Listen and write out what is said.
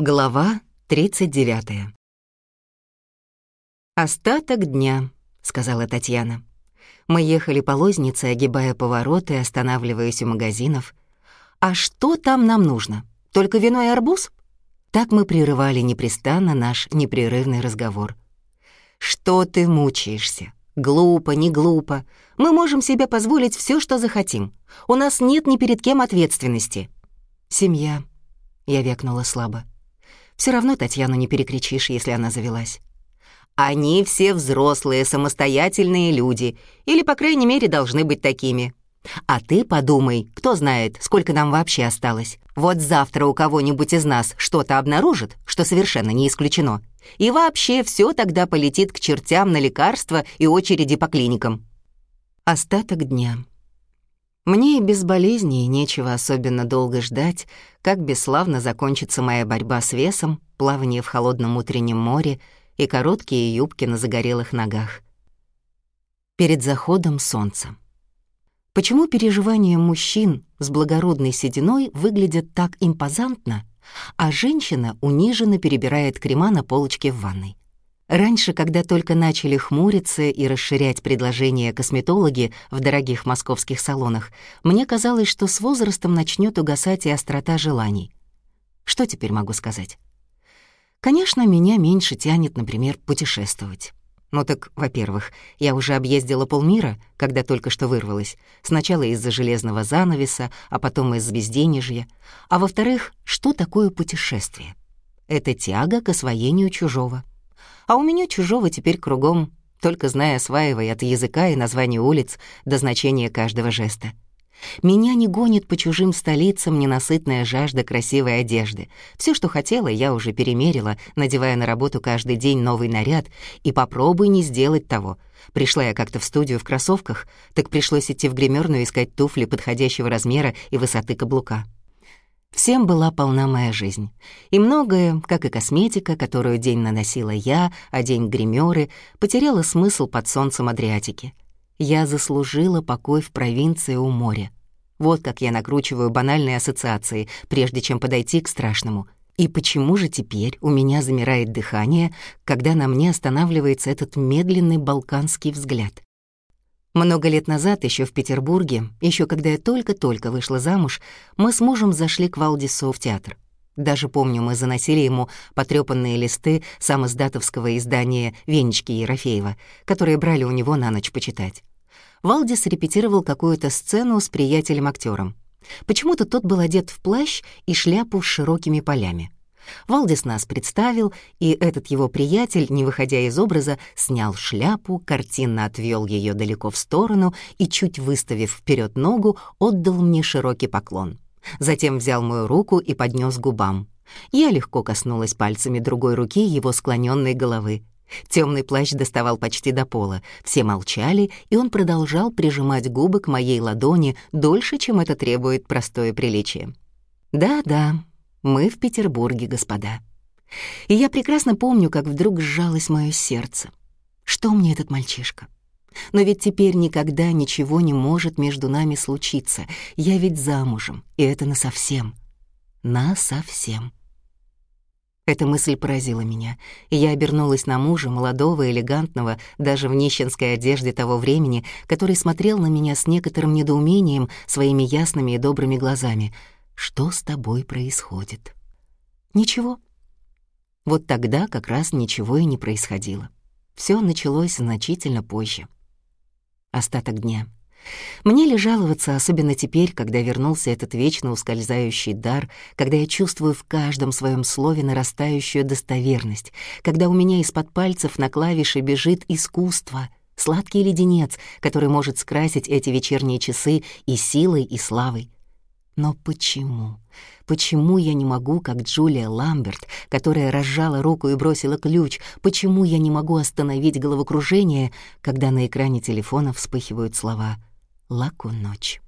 Глава 39. «Остаток дня», — сказала Татьяна. Мы ехали по лознице, огибая повороты, останавливаясь у магазинов. «А что там нам нужно? Только вино и арбуз?» Так мы прерывали непрестанно наш непрерывный разговор. «Что ты мучаешься? Глупо, не глупо. Мы можем себе позволить все, что захотим. У нас нет ни перед кем ответственности». «Семья», — я векнула слабо. Все равно Татьяну не перекричишь, если она завелась. Они все взрослые, самостоятельные люди, или, по крайней мере, должны быть такими. А ты подумай, кто знает, сколько нам вообще осталось. Вот завтра у кого-нибудь из нас что-то обнаружит, что совершенно не исключено. И вообще все тогда полетит к чертям на лекарства и очереди по клиникам. Остаток дня. Мне и без болезней нечего особенно долго ждать, как бесславно закончится моя борьба с весом, плавание в холодном утреннем море и короткие юбки на загорелых ногах. Перед заходом солнца. Почему переживания мужчин с благородной сединой выглядят так импозантно, а женщина униженно перебирает крема на полочке в ванной? Раньше, когда только начали хмуриться и расширять предложения косметологи в дорогих московских салонах, мне казалось, что с возрастом начнет угасать и острота желаний. Что теперь могу сказать? Конечно, меня меньше тянет, например, путешествовать. Ну так, во-первых, я уже объездила полмира, когда только что вырвалась. Сначала из-за железного занавеса, а потом из-за безденежья. А во-вторых, что такое путешествие? Это тяга к освоению чужого — а у меня чужого теперь кругом, только зная осваивай от языка и названия улиц до значения каждого жеста. Меня не гонит по чужим столицам ненасытная жажда красивой одежды. Все, что хотела, я уже перемерила, надевая на работу каждый день новый наряд, и попробуй не сделать того. Пришла я как-то в студию в кроссовках, так пришлось идти в гримерную искать туфли подходящего размера и высоты каблука. Всем была полна моя жизнь. И многое, как и косметика, которую день наносила я, а день гримеры, потеряла смысл под солнцем Адриатики. Я заслужила покой в провинции у моря. Вот как я накручиваю банальные ассоциации, прежде чем подойти к страшному. И почему же теперь у меня замирает дыхание, когда на мне останавливается этот медленный балканский взгляд? Много лет назад, еще в Петербурге, еще когда я только-только вышла замуж, мы с мужем зашли к Валдису в театр. Даже помню, мы заносили ему потрёпанные листы самоздатовского издания «Венечки Ерофеева», которые брали у него на ночь почитать. Валдис репетировал какую-то сцену с приятелем актером Почему-то тот был одет в плащ и шляпу с широкими полями. Валдис нас представил, и этот его приятель, не выходя из образа, снял шляпу, картинно отвел ее далеко в сторону и, чуть выставив вперед ногу, отдал мне широкий поклон. Затем взял мою руку и поднес губам. Я легко коснулась пальцами другой руки его склоненной головы. Темный плащ доставал почти до пола. Все молчали, и он продолжал прижимать губы к моей ладони дольше, чем это требует простое приличие. Да-да, мы в Петербурге, господа. И я прекрасно помню, как вдруг сжалось мое сердце. Что мне этот мальчишка? Но ведь теперь никогда ничего не может между нами случиться. Я ведь замужем, и это насовсем. Насовсем. Эта мысль поразила меня, и я обернулась на мужа, молодого, элегантного, даже в нищенской одежде того времени, который смотрел на меня с некоторым недоумением своими ясными и добрыми глазами — что с тобой происходит? Ничего. Вот тогда как раз ничего и не происходило. Все началось значительно позже. Остаток дня. Мне ли жаловаться, особенно теперь, когда вернулся этот вечно ускользающий дар, когда я чувствую в каждом своем слове нарастающую достоверность, когда у меня из-под пальцев на клавише бежит искусство, сладкий леденец, который может скрасить эти вечерние часы и силой, и славой. Но почему? Почему я не могу, как Джулия Ламберт, которая разжала руку и бросила ключ, почему я не могу остановить головокружение, когда на экране телефона вспыхивают слова «Лаку ночь»?